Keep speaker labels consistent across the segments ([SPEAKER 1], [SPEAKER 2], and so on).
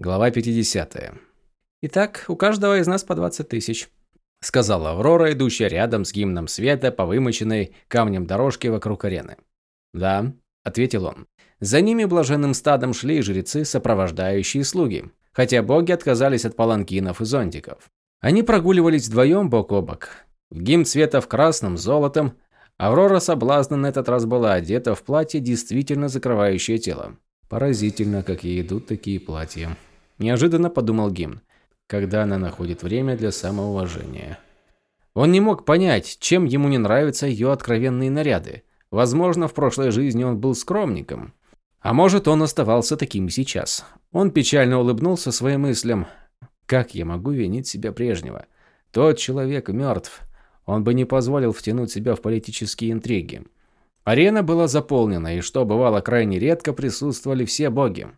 [SPEAKER 1] Глава 50. «Итак, у каждого из нас по 20 тысяч», – сказала Аврора, идущая рядом с гимном света по вымоченной камнем дорожке вокруг арены. «Да», – ответил он. За ними блаженным стадом шли жрецы, сопровождающие слуги, хотя боги отказались от паланкинов и зонтиков. Они прогуливались вдвоем бок о бок. Гимн цвета в красном, золотом. Аврора соблазна на этот раз была одета в платье, действительно закрывающее тело. Поразительно, как ей идут такие платья. Неожиданно подумал Гимн, когда она находит время для самоуважения. Он не мог понять, чем ему не нравятся ее откровенные наряды. Возможно, в прошлой жизни он был скромником. А может, он оставался таким сейчас. Он печально улыбнулся своим мыслям. Как я могу винить себя прежнего? Тот человек мертв. Он бы не позволил втянуть себя в политические интриги. Арена была заполнена, и что бывало крайне редко, присутствовали все боги.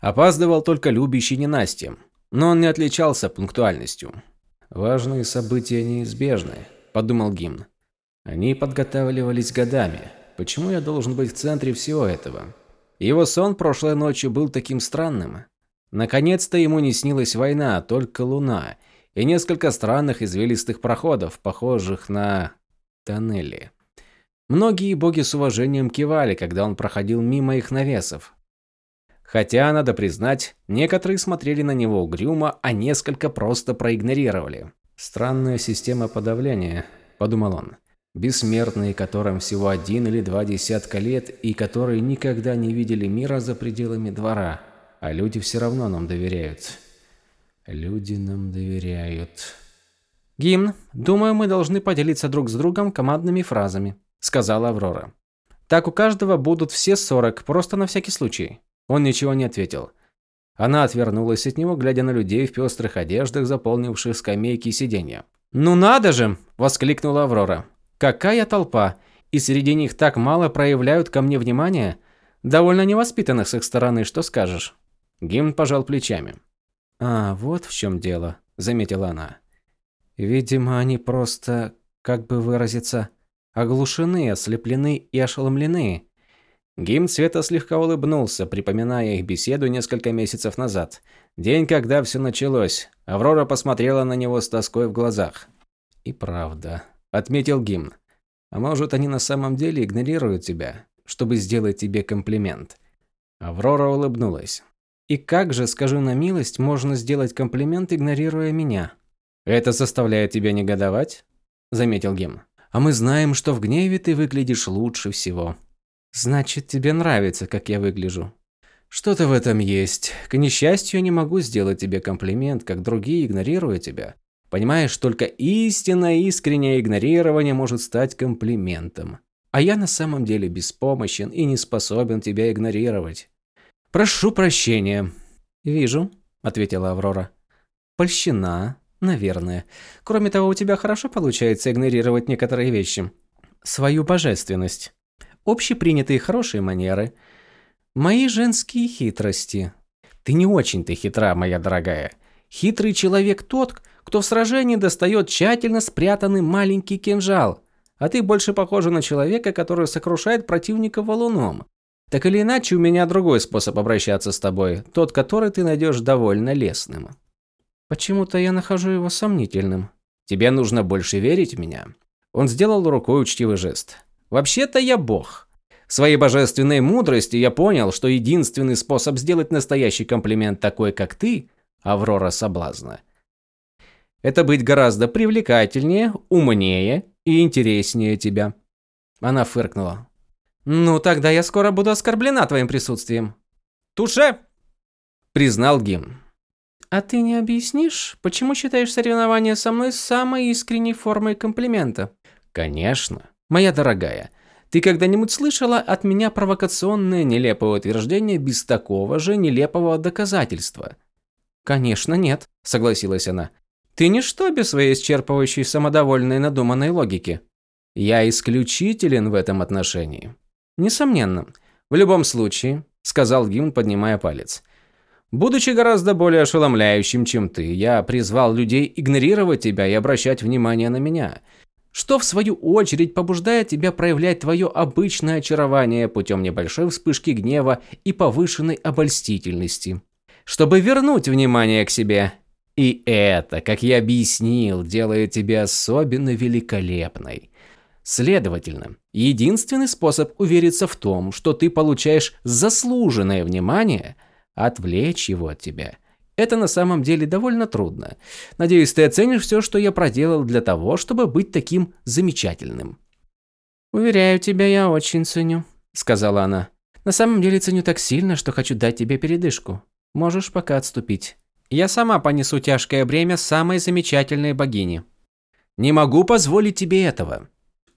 [SPEAKER 1] Опаздывал только любящий ненастье, но он не отличался пунктуальностью. «Важные события неизбежны», – подумал гимн. «Они подготавливались годами. Почему я должен быть в центре всего этого?» Его сон прошлой ночью был таким странным. Наконец-то ему не снилась война, а только луна и несколько странных извилистых проходов, похожих на тоннели. Многие боги с уважением кивали, когда он проходил мимо их навесов, Хотя, надо признать, некоторые смотрели на него угрюмо, а несколько просто проигнорировали. «Странная система подавления», – подумал он. «Бессмертные, которым всего один или два десятка лет и которые никогда не видели мира за пределами двора. А люди все равно нам доверяют». «Люди нам доверяют».
[SPEAKER 2] «Гимн, думаю, мы должны поделиться друг с другом командными фразами», – сказала Аврора. «Так у каждого будут все сорок, просто на всякий случай».
[SPEAKER 1] Он ничего не ответил. Она отвернулась от него, глядя на людей в пестрых одеждах, заполнивших скамейки и сиденья.
[SPEAKER 2] «Ну надо же!» – воскликнула Аврора. «Какая толпа! И среди них так мало проявляют ко мне внимания? Довольно невоспитанных с их стороны, что скажешь?»
[SPEAKER 1] Гимн пожал плечами.
[SPEAKER 2] «А, вот в чем дело», – заметила она. «Видимо, они просто, как бы выразиться, оглушены, ослеплены и ошеломлены.
[SPEAKER 1] Гимн Света слегка улыбнулся, припоминая их беседу несколько месяцев назад. День, когда все началось. Аврора посмотрела на него с тоской в глазах. «И правда», – отметил Гимн. «А может, они на самом деле игнорируют тебя, чтобы сделать тебе комплимент?» Аврора улыбнулась.
[SPEAKER 2] «И как же, скажу на милость, можно сделать комплимент, игнорируя меня?»
[SPEAKER 1] «Это заставляет тебя негодовать?» – заметил Гимн.
[SPEAKER 2] «А мы знаем, что в гневе ты выглядишь лучше всего», Значит, тебе нравится, как я выгляжу.
[SPEAKER 1] Что-то в этом есть. К несчастью, не могу сделать тебе комплимент, как другие, игнорируя тебя. Понимаешь, только истинное искреннее игнорирование может стать комплиментом. А я на самом деле беспомощен и не способен тебя игнорировать. Прошу прощения.
[SPEAKER 2] Вижу, ответила Аврора. Польщена, наверное. Кроме того, у тебя хорошо получается игнорировать некоторые вещи. Свою божественность общепринятые хорошие манеры, мои женские хитрости.
[SPEAKER 1] Ты не очень-то хитра, моя дорогая. Хитрый человек тот, кто в сражении достает тщательно спрятанный маленький кинжал, а ты больше похожа на человека, который сокрушает противника валуном. Так или иначе, у меня другой способ обращаться с тобой, тот, который ты найдешь довольно лестным.
[SPEAKER 2] Почему-то я нахожу его сомнительным.
[SPEAKER 1] Тебе нужно больше верить в меня. Он сделал рукой учтивый жест. Вообще-то я бог. В своей божественной мудрости я понял, что единственный способ сделать настоящий комплимент такой, как ты, Аврора Соблазна, это быть гораздо привлекательнее, умнее и интереснее тебя. Она фыркнула.
[SPEAKER 2] Ну, тогда я скоро буду оскорблена твоим присутствием.
[SPEAKER 1] Туше! Признал Гим.
[SPEAKER 2] А ты не объяснишь, почему считаешь соревнование со мной самой искренней формой комплимента?
[SPEAKER 1] Конечно. Моя дорогая, ты когда-нибудь слышала от меня провокационное нелепое утверждение без такого же нелепого доказательства?
[SPEAKER 2] Конечно, нет, согласилась она. Ты ничто без своей исчерпывающей самодовольной надуманной логики.
[SPEAKER 1] Я исключителен в этом отношении.
[SPEAKER 2] Несомненно.
[SPEAKER 1] В любом случае, сказал Гимн, поднимая палец. Будучи гораздо более ошеломляющим, чем ты, я призвал людей игнорировать тебя и обращать внимание на меня что в свою очередь побуждает тебя проявлять твое обычное очарование путем небольшой вспышки гнева и повышенной обольстительности. чтобы вернуть внимание к себе. И это, как я объяснил, делает тебя особенно великолепной. Следовательно, единственный способ увериться в том, что ты получаешь заслуженное внимание – отвлечь его от тебя. Это на самом деле довольно трудно. Надеюсь, ты оценишь все, что я проделал для того, чтобы быть таким замечательным.
[SPEAKER 2] «Уверяю тебя, я очень ценю», – сказала она. «На самом деле ценю так сильно, что хочу дать тебе передышку. Можешь пока отступить. Я сама понесу тяжкое бремя самой замечательной богини.
[SPEAKER 1] Не могу позволить тебе этого.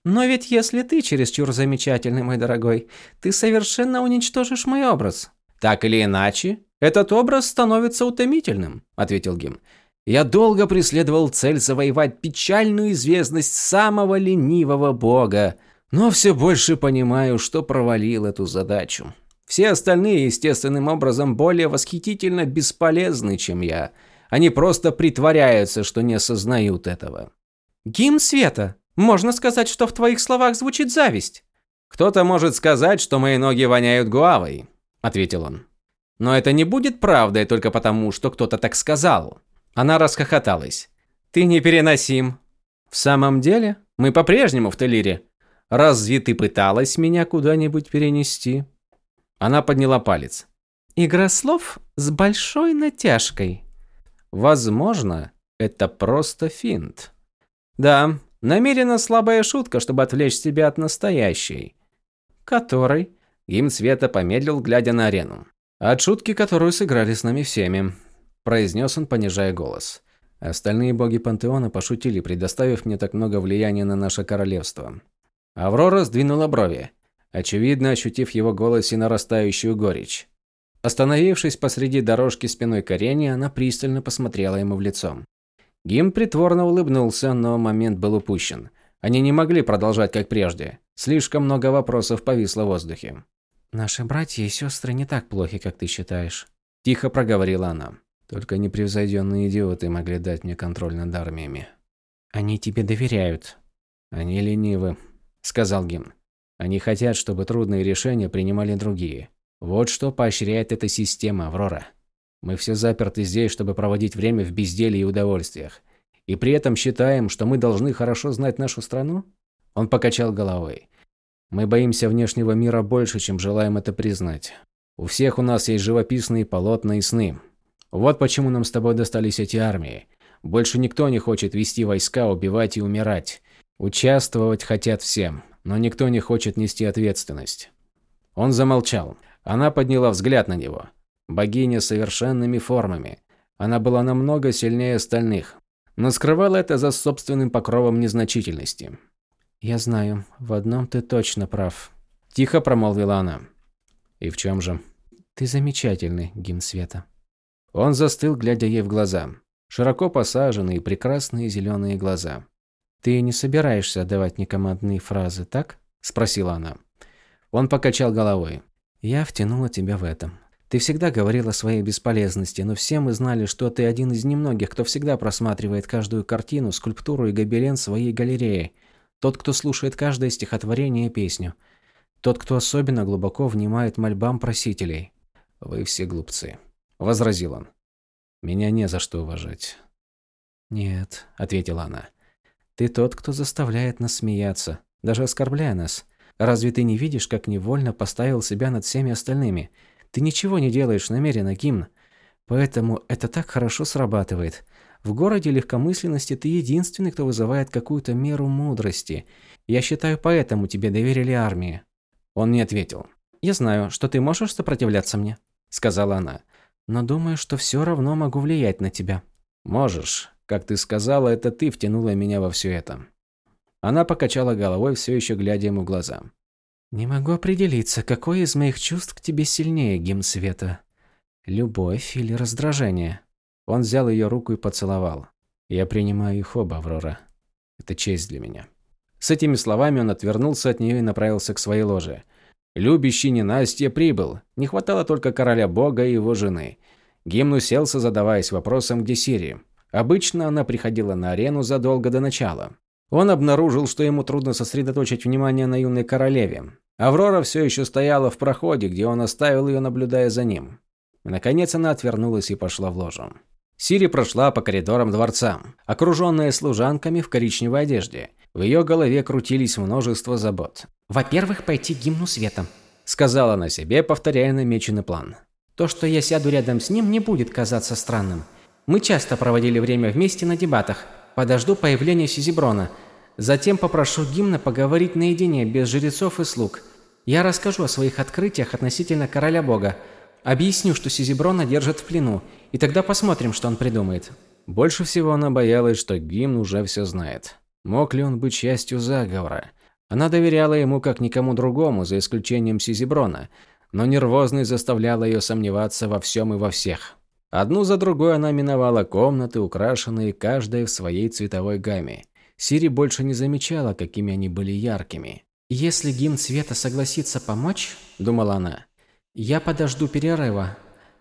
[SPEAKER 2] Но ведь если ты чересчур замечательный, мой дорогой, ты совершенно уничтожишь мой образ.
[SPEAKER 1] Так или иначе, этот образ становится утомительным, ответил Гим. Я долго преследовал цель завоевать печальную известность самого ленивого бога, но все больше понимаю, что провалил эту задачу. Все остальные естественным образом более восхитительно бесполезны, чем я. Они просто притворяются, что не осознают этого.
[SPEAKER 2] Гимн света. Можно сказать, что в твоих словах звучит зависть.
[SPEAKER 1] Кто-то может сказать, что мои ноги воняют гуавой, ответил он. Но это не будет правдой только потому, что кто-то так сказал. Она расхохоталась. Ты непереносим. В самом деле, мы по-прежнему в Телире. Разве ты пыталась меня куда-нибудь перенести? Она подняла палец.
[SPEAKER 2] Игра слов с большой натяжкой.
[SPEAKER 1] Возможно, это просто финт. Да, намеренно слабая шутка, чтобы отвлечь себя от настоящей. Которой? Гимн Света помедлил, глядя на арену. От шутки, которую сыграли с нами всеми, произнес он, понижая голос. Остальные боги пантеона пошутили, предоставив мне так много влияния на наше королевство. Аврора сдвинула брови очевидно ощутив его голосе нарастающую горечь. Остановившись посреди дорожки спиной к арене, она пристально посмотрела ему в лицо. Гим притворно улыбнулся, но момент был упущен. Они не могли продолжать как прежде. Слишком много вопросов повисло в воздухе.
[SPEAKER 2] «Наши братья и сестры не так плохи, как ты считаешь», –
[SPEAKER 1] тихо проговорила она. «Только непревзойденные идиоты могли дать мне контроль над армиями».
[SPEAKER 2] «Они тебе доверяют».
[SPEAKER 1] «Они ленивы», – сказал Гим. Они хотят, чтобы трудные решения принимали другие. Вот что поощряет эта система, Аврора. Мы все заперты здесь, чтобы проводить время в безделье и удовольствиях. И при этом считаем, что мы должны хорошо знать нашу страну? Он покачал головой. Мы боимся внешнего мира больше, чем желаем это признать. У всех у нас есть живописные полотна и сны. Вот почему нам с тобой достались эти армии. Больше никто не хочет вести войска, убивать и умирать. Участвовать хотят всем но никто не хочет нести ответственность. Он замолчал. Она подняла взгляд на него. Богиня совершенными формами. Она была намного сильнее остальных, но скрывала это за собственным покровом незначительности.
[SPEAKER 2] «Я знаю, в одном ты точно прав», –
[SPEAKER 1] тихо промолвила она. «И в чем же?»
[SPEAKER 2] «Ты замечательный, гимн света».
[SPEAKER 1] Он застыл, глядя ей в глаза. Широко посаженные, прекрасные зеленые глаза.
[SPEAKER 2] «Ты не собираешься давать некомандные фразы, так?» – спросила она.
[SPEAKER 1] Он покачал головой.
[SPEAKER 2] «Я втянула тебя в это. Ты всегда говорил о своей бесполезности, но все мы знали, что ты один из немногих, кто всегда просматривает каждую картину, скульптуру и гобелен своей галереи. Тот, кто слушает каждое стихотворение и песню. Тот, кто особенно глубоко внимает мольбам просителей».
[SPEAKER 1] «Вы все глупцы», – возразил он. «Меня не за что уважать».
[SPEAKER 2] «Нет», – ответила она. Ты тот, кто заставляет нас смеяться, даже оскорбляя нас. Разве ты не видишь, как невольно поставил себя над всеми остальными? Ты ничего не делаешь намеренно, гимн. Поэтому это так хорошо срабатывает. В городе легкомысленности ты единственный, кто вызывает какую-то меру мудрости. Я считаю, поэтому тебе доверили армии.
[SPEAKER 1] Он не ответил.
[SPEAKER 2] Я знаю, что ты можешь сопротивляться мне, сказала она. Но думаю, что все равно могу влиять на тебя.
[SPEAKER 1] Можешь, как ты сказала, это ты втянула меня во все это. Она покачала головой, все еще глядя ему в глаза.
[SPEAKER 2] Не могу определиться, какое из моих чувств к тебе сильнее, гимн света. Любовь или раздражение?
[SPEAKER 1] Он взял ее руку и поцеловал. Я принимаю их оба, Аврора. Это честь для меня. С этими словами он отвернулся от нее и направился к своей ложе. Любящий ненастье прибыл. Не хватало только короля бога и его жены. Гимн уселся, задаваясь вопросом, где Сирия. Обычно она приходила на арену задолго до начала. Он обнаружил, что ему трудно сосредоточить внимание на юной королеве. Аврора все еще стояла в проходе, где он оставил ее, наблюдая за ним. Наконец она отвернулась и пошла в ложу. Сири прошла по коридорам дворца, окруженная служанками в коричневой одежде. В ее голове крутились множество забот.
[SPEAKER 2] «Во-первых, пойти к гимну света», –
[SPEAKER 1] сказала она себе, повторяя намеченный план.
[SPEAKER 2] «То, что я сяду рядом с ним, не будет казаться странным. Мы часто проводили время вместе на дебатах. Подожду появления Сизиброна. Затем попрошу гимна поговорить наедине, без жрецов и слуг. Я расскажу о своих открытиях относительно короля бога. Объясню, что Сизиброна держат в плену, и тогда посмотрим, что он придумает.
[SPEAKER 1] Больше всего она боялась, что гимн уже все знает. Мог ли он быть частью заговора? Она доверяла ему как никому другому, за исключением Сизиброна, но нервозность заставляла ее сомневаться во всем и во всех. Одну за другой она миновала комнаты, украшенные каждая в своей цветовой гамме. Сири больше не замечала, какими они были яркими.
[SPEAKER 2] «Если гимн света согласится помочь, — думала она, я подожду перерыва.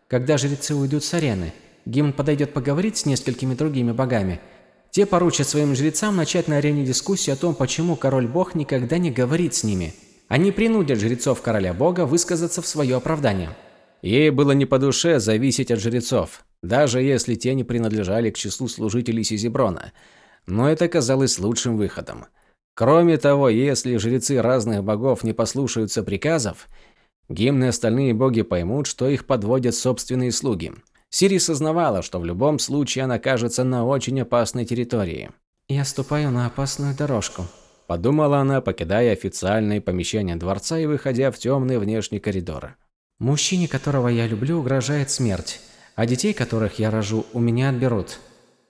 [SPEAKER 2] Когда жрецы уйдут с арены, гимн подойдет поговорить с несколькими другими богами. Те поручат своим жрецам начать на арене дискуссию о том, почему король-бог никогда не говорит с ними. Они принудят жрецов короля-бога высказаться в свое оправдание.
[SPEAKER 1] Ей было не по душе зависеть от жрецов, даже если те не принадлежали к числу служителей Сизиброна. Но это казалось лучшим выходом. Кроме того, если жрецы разных богов не послушаются приказов, Гимны и остальные боги поймут, что их подводят собственные слуги. Сири сознавала, что в любом случае она окажется на очень опасной территории.
[SPEAKER 2] «Я ступаю на опасную дорожку», –
[SPEAKER 1] подумала она, покидая официальные помещения дворца и выходя в темный внешний коридор.
[SPEAKER 2] «Мужчине, которого я люблю, угрожает смерть, а детей, которых я рожу, у меня отберут».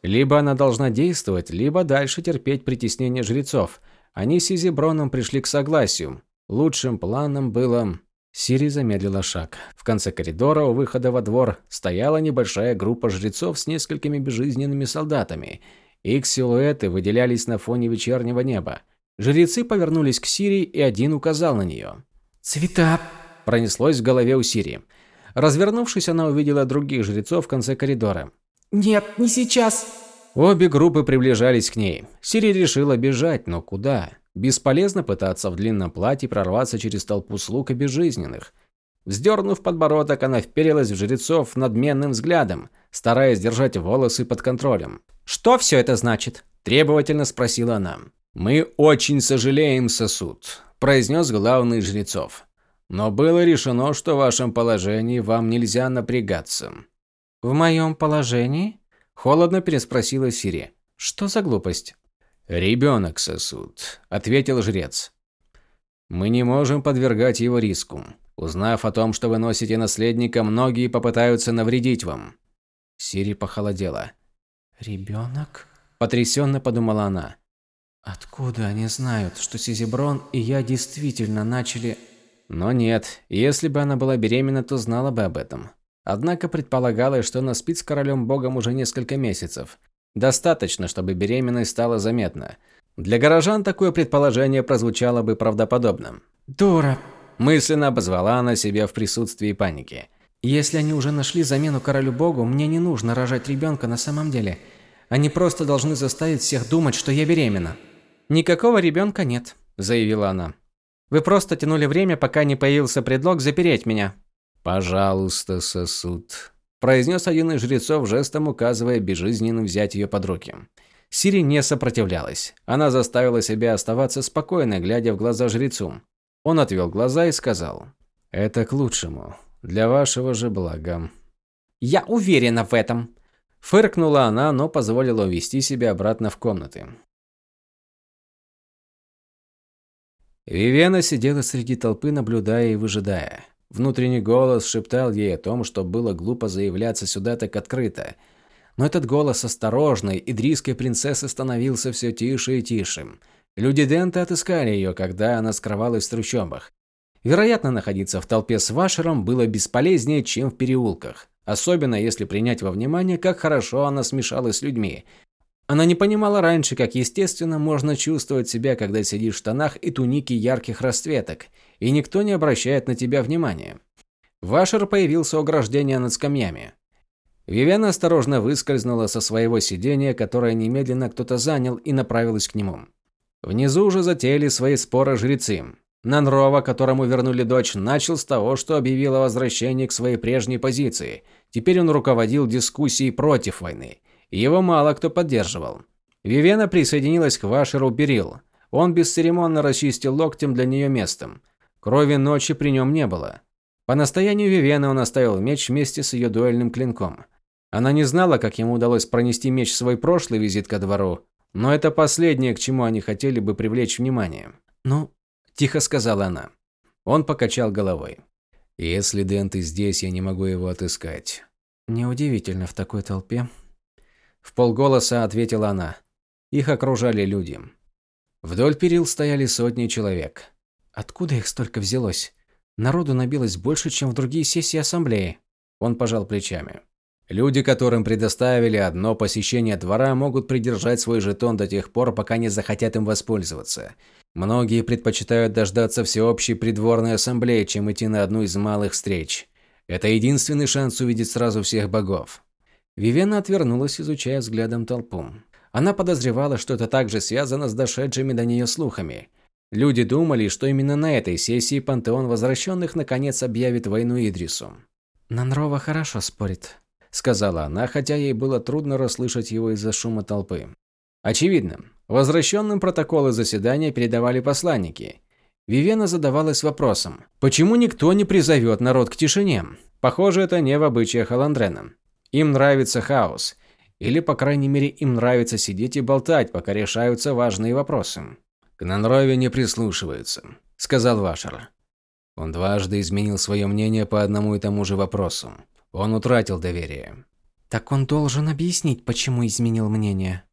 [SPEAKER 1] Либо она должна действовать, либо дальше терпеть притеснение жрецов. Они с Изиброном пришли к согласию. Лучшим планом было Сири замедлила шаг. В конце коридора у выхода во двор стояла небольшая группа жрецов с несколькими безжизненными солдатами. Их силуэты выделялись на фоне вечернего неба. Жрецы повернулись к Сири, и один указал на нее.
[SPEAKER 2] «Цвета!»
[SPEAKER 1] – пронеслось в голове у Сири. Развернувшись, она увидела других жрецов в конце коридора.
[SPEAKER 2] «Нет, не сейчас!»
[SPEAKER 1] Обе группы приближались к ней. Сири решила бежать, но куда? Бесполезно пытаться в длинном платье прорваться через толпу слуг и безжизненных. Вздернув подбородок, она вперилась в жрецов надменным взглядом, стараясь держать волосы под контролем.
[SPEAKER 2] «Что все это значит?»
[SPEAKER 1] – требовательно спросила она. «Мы очень сожалеем, сосуд», – произнес главный жрецов. «Но было решено, что в вашем положении вам нельзя напрягаться».
[SPEAKER 2] «В моем положении?» – холодно переспросила Сири. «Что за глупость?»
[SPEAKER 1] «Ребенок сосуд», – ответил жрец. «Мы не можем подвергать его риску. Узнав о том, что вы носите наследника, многие попытаются навредить вам». Сири похолодела.
[SPEAKER 2] «Ребенок?»
[SPEAKER 1] – потрясенно подумала она.
[SPEAKER 2] «Откуда они знают, что Сизиброн и я действительно начали...»
[SPEAKER 1] Но нет, если бы она была беременна, то знала бы об этом. Однако предполагалось, что она спит с королем-богом уже несколько месяцев. Достаточно, чтобы беременность стала заметна. Для горожан такое предположение прозвучало бы правдоподобным.
[SPEAKER 2] «Дура!»
[SPEAKER 1] – мысленно обозвала она себя в присутствии паники.
[SPEAKER 2] «Если они уже нашли замену королю-богу, мне не нужно рожать ребенка на самом деле. Они просто должны заставить всех думать, что я беременна».
[SPEAKER 1] «Никакого ребенка нет», – заявила она. «Вы просто тянули время, пока не появился предлог запереть меня». «Пожалуйста, сосуд», произнес один из жрецов, жестом указывая безжизненным взять ее под руки. Сири не сопротивлялась. Она заставила себя оставаться спокойной, глядя в глаза жрецу. Он отвел глаза и сказал: "Это к лучшему, для вашего же блага".
[SPEAKER 2] "Я уверена в этом",
[SPEAKER 1] фыркнула она, но позволила увести себя обратно в комнаты. Вивена сидела среди толпы, наблюдая и выжидая. Внутренний голос шептал ей о том, что было глупо заявляться сюда так открыто. Но этот голос осторожной, идрийской принцессы становился все тише и тише. Люди Дента отыскали ее, когда она скрывалась в трущобах. Вероятно, находиться в толпе с Вашером было бесполезнее, чем в переулках. Особенно если принять во внимание, как хорошо она смешалась с людьми. Она не понимала раньше, как естественно можно чувствовать себя, когда сидишь в штанах и тунике ярких расцветок – и никто не обращает на тебя внимания. Вашер появился у ограждения над скамьями. Вивена осторожно выскользнула со своего сидения, которое немедленно кто-то занял, и направилась к нему. Внизу уже затеяли свои споры жрецы. Нанрова, которому вернули дочь, начал с того, что объявил о возвращении к своей прежней позиции. Теперь он руководил дискуссией против войны. Его мало кто поддерживал. Вивена присоединилась к Вашеру Берил. Он бесцеремонно расчистил локтем для нее местом. Крови ночи при нем не было. По настоянию Вивены он оставил меч вместе с ее дуэльным клинком. Она не знала, как ему удалось пронести меч в свой прошлый визит ко двору, но это последнее, к чему они хотели бы привлечь внимание. «Ну, Тихо сказала она. Он покачал головой. «Если Дент и здесь, я не могу его отыскать». «Неудивительно в такой толпе». В полголоса ответила она. Их окружали люди. Вдоль перил стояли сотни человек. Откуда их столько взялось? Народу набилось больше, чем в другие сессии ассамблеи. Он пожал плечами. Люди, которым предоставили одно посещение двора, могут придержать свой жетон до тех пор, пока не захотят им воспользоваться. Многие предпочитают дождаться всеобщей придворной ассамблеи, чем идти на одну из малых встреч. Это единственный шанс увидеть сразу всех богов. Вивена отвернулась, изучая взглядом толпу. Она подозревала, что это также связано с дошедшими до нее слухами. Люди думали, что именно на этой сессии пантеон возвращенных наконец объявит войну Идрису. «Нанрова хорошо спорит», – сказала она, хотя ей было трудно расслышать его из-за шума толпы. Очевидно, Возвращенным протоколы заседания передавали посланники. Вивена задавалась вопросом, почему никто не призовет народ к тишине? Похоже, это не в обычаях Аландрена. Им нравится хаос. Или, по крайней мере, им нравится сидеть и болтать, пока решаются важные вопросы. «К Нанрове не прислушиваются», – сказал Вашер. Он дважды изменил свое мнение по одному и тому же вопросу. Он утратил доверие.
[SPEAKER 2] «Так он должен объяснить, почему изменил мнение»,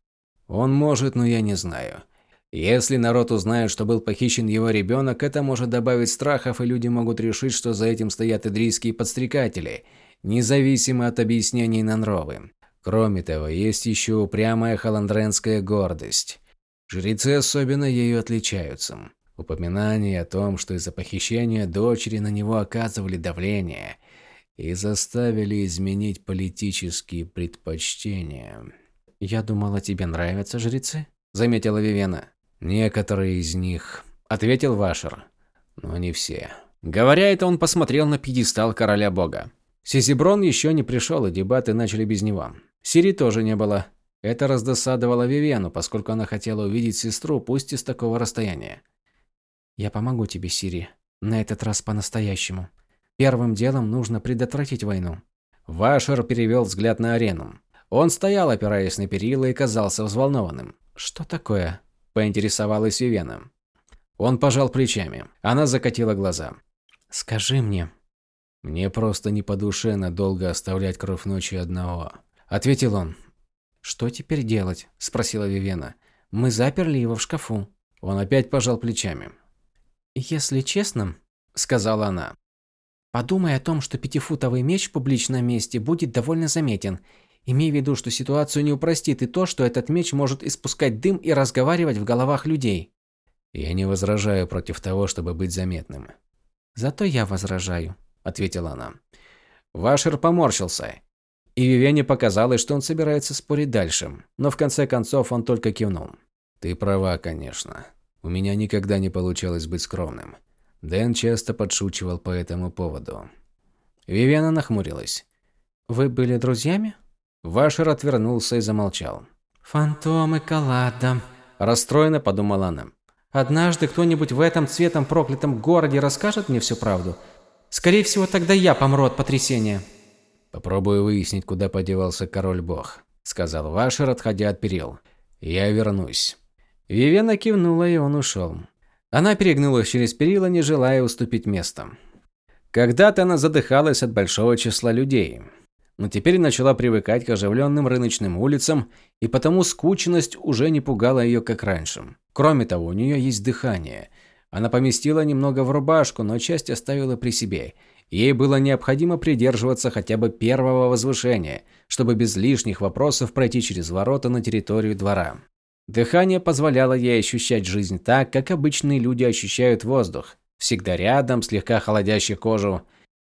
[SPEAKER 1] он может, но я не знаю. Если народ узнает, что был похищен его ребенок, это может добавить страхов, и люди могут решить, что за этим стоят идрийские подстрекатели, независимо от объяснений Нанровы. Кроме того, есть еще упрямая холандренская гордость. Жрецы особенно ею отличаются. Упоминание о том, что из-за похищения дочери на него оказывали давление и заставили изменить политические предпочтения.
[SPEAKER 2] «Я думала, тебе нравятся жрецы», – заметила Вивена.
[SPEAKER 1] «Некоторые из них», – ответил Вашер. «Но не все». Говоря это, он посмотрел на пьедестал короля бога. Сизиброн еще не пришел, и дебаты начали без него. Сири тоже не было. Это раздосадовало Вивену, поскольку она хотела увидеть сестру, пусть и с такого расстояния.
[SPEAKER 2] «Я помогу тебе, Сири. На этот раз по-настоящему. Первым делом нужно предотвратить войну».
[SPEAKER 1] Вашер перевел взгляд на арену. Он стоял, опираясь на перила, и казался взволнованным.
[SPEAKER 2] «Что такое?»
[SPEAKER 1] – поинтересовалась Вивена. Он пожал плечами. Она закатила глаза.
[SPEAKER 2] «Скажи мне».
[SPEAKER 1] «Мне просто не по душе надолго оставлять кровь ночи одного», – ответил он.
[SPEAKER 2] «Что теперь делать?» – спросила Вивена. «Мы заперли его в шкафу».
[SPEAKER 1] Он опять пожал плечами.
[SPEAKER 2] «Если честно», – сказала она, – «подумай о том, что пятифутовый меч в публичном месте будет довольно заметен, Имей в виду, что ситуацию не упростит и то, что этот меч может испускать дым и разговаривать в головах людей.
[SPEAKER 1] Я не возражаю против того, чтобы быть заметным.
[SPEAKER 2] Зато я возражаю, ответила она.
[SPEAKER 1] Вашер поморщился. И Вивене показалось, что он собирается спорить дальше, но в конце концов он только кивнул. Ты права, конечно. У меня никогда не получалось быть скромным. Дэн часто подшучивал по этому поводу. Вивена нахмурилась.
[SPEAKER 2] Вы были друзьями?
[SPEAKER 1] Вашер отвернулся и замолчал.
[SPEAKER 2] «Фантомы Калада», –
[SPEAKER 1] расстроенно подумала она.
[SPEAKER 2] «Однажды кто-нибудь в этом цветом проклятом городе расскажет мне всю правду. Скорее всего, тогда я помру от потрясения».
[SPEAKER 1] «Попробую выяснить, куда подевался король-бог», – сказал Вашер, отходя от перил. «Я вернусь». Вивена кивнула, и он ушел. Она перегнулась через перила, не желая уступить место. Когда-то она задыхалась от большого числа людей но теперь начала привыкать к оживленным рыночным улицам, и потому скучность уже не пугала ее, как раньше. Кроме того, у нее есть дыхание. Она поместила немного в рубашку, но часть оставила при себе. Ей было необходимо придерживаться хотя бы первого возвышения, чтобы без лишних вопросов пройти через ворота на территорию двора. Дыхание позволяло ей ощущать жизнь так, как обычные люди ощущают воздух. Всегда рядом, слегка холодящий кожу,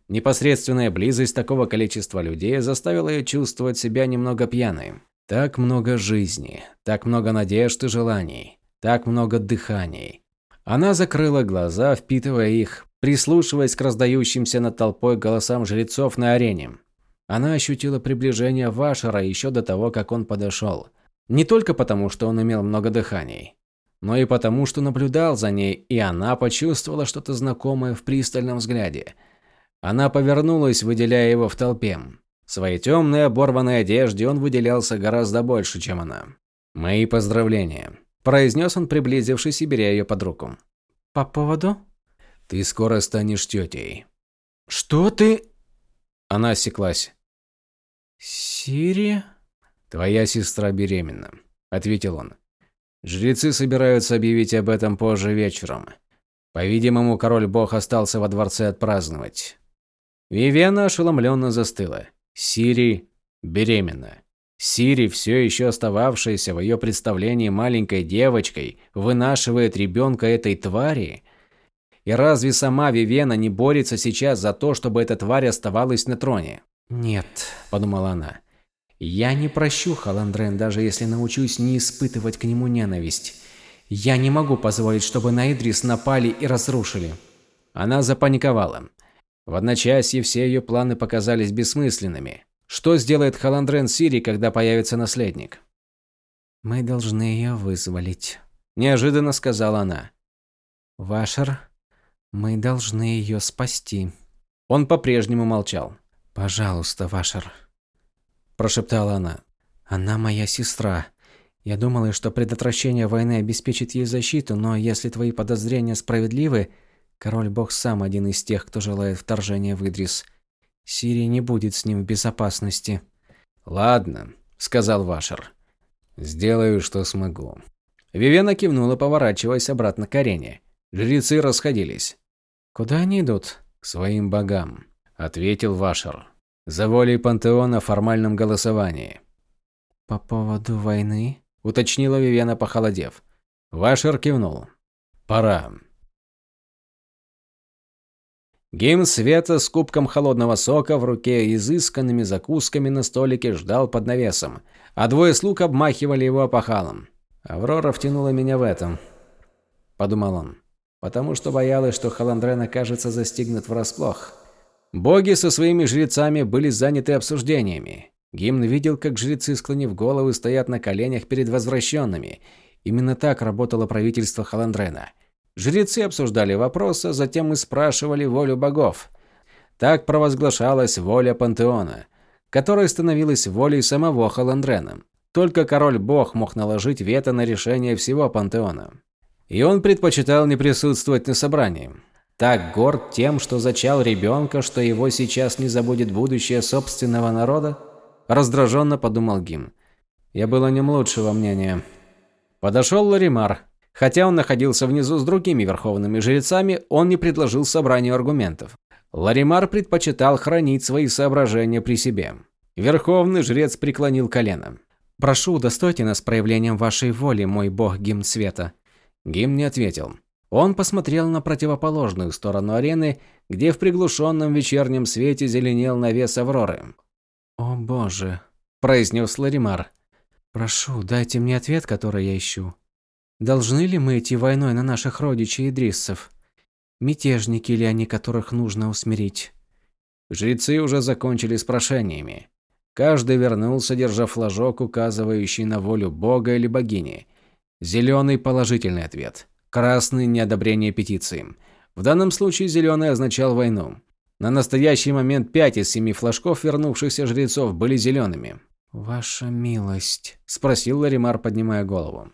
[SPEAKER 1] Непосредственная близость такого количества людей заставила ее чувствовать себя немного пьяной. Так много жизни, так много надежд и желаний, так много дыханий. Она закрыла глаза, впитывая их, прислушиваясь к раздающимся над толпой голосам жрецов на арене. Она ощутила приближение Вашера еще до того, как он подошел. Не только потому, что он имел много дыханий, но и потому, что наблюдал за ней, и она почувствовала что-то знакомое в пристальном взгляде. Она повернулась, выделяя его в толпе. В своей темной оборванной одежде он выделялся гораздо больше, чем она. «Мои поздравления», – произнес он, приблизившись и беря ее под руку.
[SPEAKER 2] «По поводу?»
[SPEAKER 1] «Ты скоро станешь тетей».
[SPEAKER 2] «Что ты?»
[SPEAKER 1] Она осеклась.
[SPEAKER 2] «Сири?»
[SPEAKER 1] «Твоя сестра беременна», – ответил он. «Жрецы собираются объявить об этом позже вечером. По-видимому, король-бог остался во дворце отпраздновать». Вивена ошеломленно застыла. Сири беременна. Сири, все еще остававшаяся в ее представлении маленькой девочкой, вынашивает ребенка этой твари? И разве сама Вивена не борется сейчас за то, чтобы эта тварь оставалась на троне?
[SPEAKER 2] «Нет», – подумала она, – «я не прощу Халандрен, даже если научусь не испытывать к нему ненависть. Я не могу позволить, чтобы на Идрис напали и разрушили».
[SPEAKER 1] Она запаниковала. В одночасье все ее планы показались бессмысленными. Что сделает Халандрен Сири, когда появится наследник?
[SPEAKER 2] «Мы должны ее вызволить», –
[SPEAKER 1] неожиданно сказала она.
[SPEAKER 2] «Вашер, мы должны ее спасти».
[SPEAKER 1] Он по-прежнему молчал.
[SPEAKER 2] «Пожалуйста, Вашер», –
[SPEAKER 1] прошептала она.
[SPEAKER 2] «Она моя сестра. Я думала, что предотвращение войны обеспечит ей защиту, но если твои подозрения справедливы, король-бог сам один из тех, кто желает вторжения в Идрис. Сирия не будет с ним в безопасности».
[SPEAKER 1] «Ладно», – сказал Вашер. «Сделаю, что смогу». Вивена кивнула, поворачиваясь обратно к арене. Жрецы расходились.
[SPEAKER 2] «Куда они идут?»
[SPEAKER 1] «К своим богам» ответил Вашер. За волей пантеона в формальном голосовании.
[SPEAKER 2] По поводу войны?
[SPEAKER 1] уточнила Вивена, похолодев. Вашер кивнул. Пора. Гимн света с кубком холодного сока в руке и изысканными закусками на столике ждал под навесом, а двое слуг обмахивали его опахалом. «Аврора втянула меня в этом», – подумал он, – «потому что боялась, что Халандрен окажется застигнут врасплох. Боги со своими жрецами были заняты обсуждениями. Гимн видел, как жрецы, склонив головы, стоят на коленях перед возвращенными. Именно так работало правительство Халандрена. Жрецы обсуждали вопросы, затем и спрашивали волю богов. Так провозглашалась воля пантеона, которая становилась волей самого Халандрена. Только король-бог мог наложить вето на решение всего пантеона. И он предпочитал не присутствовать на собрании. Так горд тем, что зачал ребенка, что его сейчас не забудет будущее собственного народа? Раздраженно подумал Гим. Я был о нем лучшего мнения. Подошел Ларимар. Хотя он находился внизу с другими верховными жрецами, он не предложил собранию аргументов. Ларимар предпочитал хранить свои соображения при себе. Верховный жрец преклонил колено.
[SPEAKER 2] «Прошу, удостойте нас проявлением вашей воли, мой бог Гимн Света».
[SPEAKER 1] Гимн не ответил. Он посмотрел на противоположную сторону арены, где в приглушенном вечернем свете зеленел навес Авроры.
[SPEAKER 2] «О боже», –
[SPEAKER 1] произнес Ларимар.
[SPEAKER 2] «Прошу, дайте мне ответ, который я ищу. Должны ли мы идти войной на наших родичей идриссов? Мятежники ли они, которых нужно усмирить?»
[SPEAKER 1] Жрецы уже закончили с прошениями. Каждый вернулся, держа флажок, указывающий на волю бога или богини. Зеленый – положительный ответ. Красный – неодобрение петиции. В данном случае зеленый означал войну. На настоящий момент пять из семи флажков вернувшихся жрецов были зелеными.
[SPEAKER 2] «Ваша милость», –
[SPEAKER 1] спросил Ларимар, поднимая голову.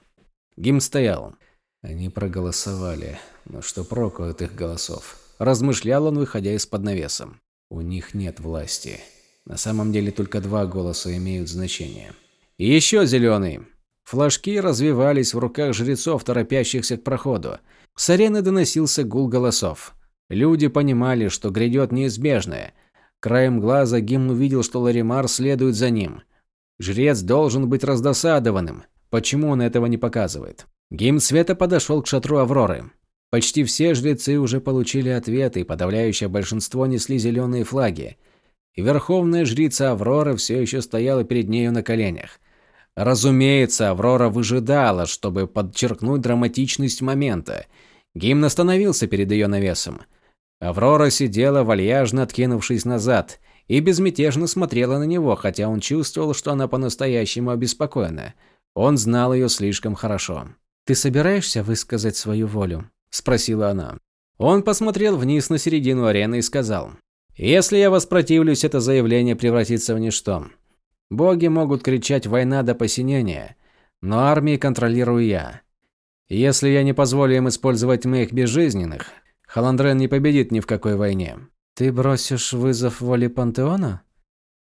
[SPEAKER 1] Гим стоял. Они проголосовали. Но что проку от их голосов? Размышлял он, выходя из-под навеса. У них нет власти. На самом деле только два голоса имеют значение. И еще зеленый. Флажки развивались в руках жрецов, торопящихся к проходу. С арены доносился гул голосов. Люди понимали, что грядет неизбежное. Краем глаза Гимн увидел, что Ларимар следует за ним. Жрец должен быть раздосадованным. Почему он этого не показывает? Гимн Света подошел к шатру Авроры. Почти все жрецы уже получили ответы, и подавляющее большинство несли зеленые флаги. И верховная жрица Авроры все еще стояла перед нею на коленях. Разумеется, Аврора выжидала, чтобы подчеркнуть драматичность момента. Гимн остановился перед ее навесом. Аврора сидела, вальяжно откинувшись назад, и безмятежно смотрела на него, хотя он чувствовал, что она по-настоящему обеспокоена. Он знал ее слишком хорошо.
[SPEAKER 2] «Ты собираешься высказать свою волю?»
[SPEAKER 1] – спросила она. Он посмотрел вниз на середину арены и сказал, «Если я воспротивлюсь, это заявление превратится в ничто. Боги могут кричать «война до посинения», но армии контролирую я. Если я не позволю им использовать моих безжизненных, Халандрен не победит ни в какой войне.
[SPEAKER 2] Ты бросишь вызов воле пантеона?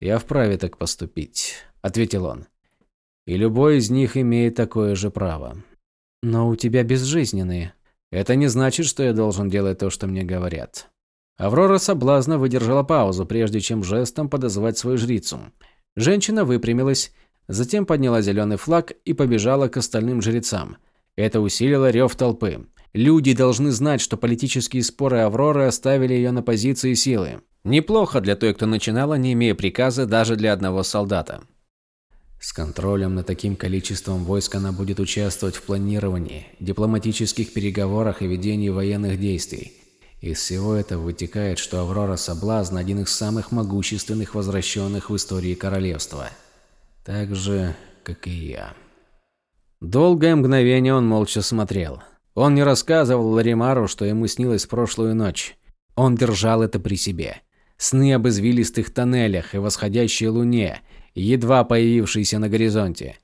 [SPEAKER 1] Я вправе так поступить, ответил он. И любой из них имеет такое же право.
[SPEAKER 2] Но у тебя безжизненные.
[SPEAKER 1] Это не значит, что я должен делать то, что мне говорят. Аврора соблазна выдержала паузу, прежде чем жестом подозвать свою жрицу. Женщина выпрямилась, затем подняла зеленый флаг и побежала к остальным жрецам. Это усилило рев толпы. Люди должны знать, что политические споры Авроры оставили ее на позиции силы. Неплохо для той, кто начинала, не имея приказа даже для одного солдата. С контролем над таким количеством войск она будет участвовать в планировании, дипломатических переговорах и ведении военных действий. Из всего этого вытекает, что Аврора Соблазн – один из самых могущественных возвращенных в истории королевства. Так же, как и я. Долгое мгновение он молча смотрел. Он не рассказывал Ларимару, что ему снилось прошлую ночь. Он держал это при себе. Сны об извилистых тоннелях и восходящей луне – едва появившийся на горизонте.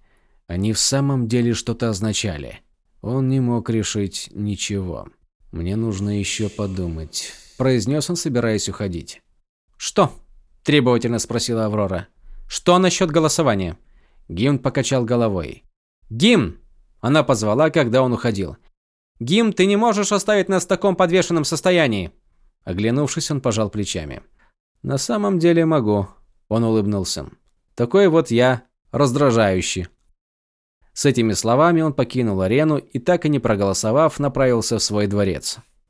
[SPEAKER 1] Они в самом деле что-то означали. Он не мог решить ничего. «Мне нужно еще подумать», – произнес он, собираясь уходить.
[SPEAKER 2] «Что?» – требовательно спросила Аврора. «Что насчет голосования?»
[SPEAKER 1] Гимн покачал головой.
[SPEAKER 2] «Гимн!» – она позвала, когда он уходил. «Гимн, ты не можешь оставить нас в таком подвешенном состоянии!»
[SPEAKER 1] Оглянувшись, он пожал плечами. «На самом деле могу», – он улыбнулся. Такой вот я, раздражающий. С этими словами он покинул арену и, так и не проголосовав, направился в свой дворец.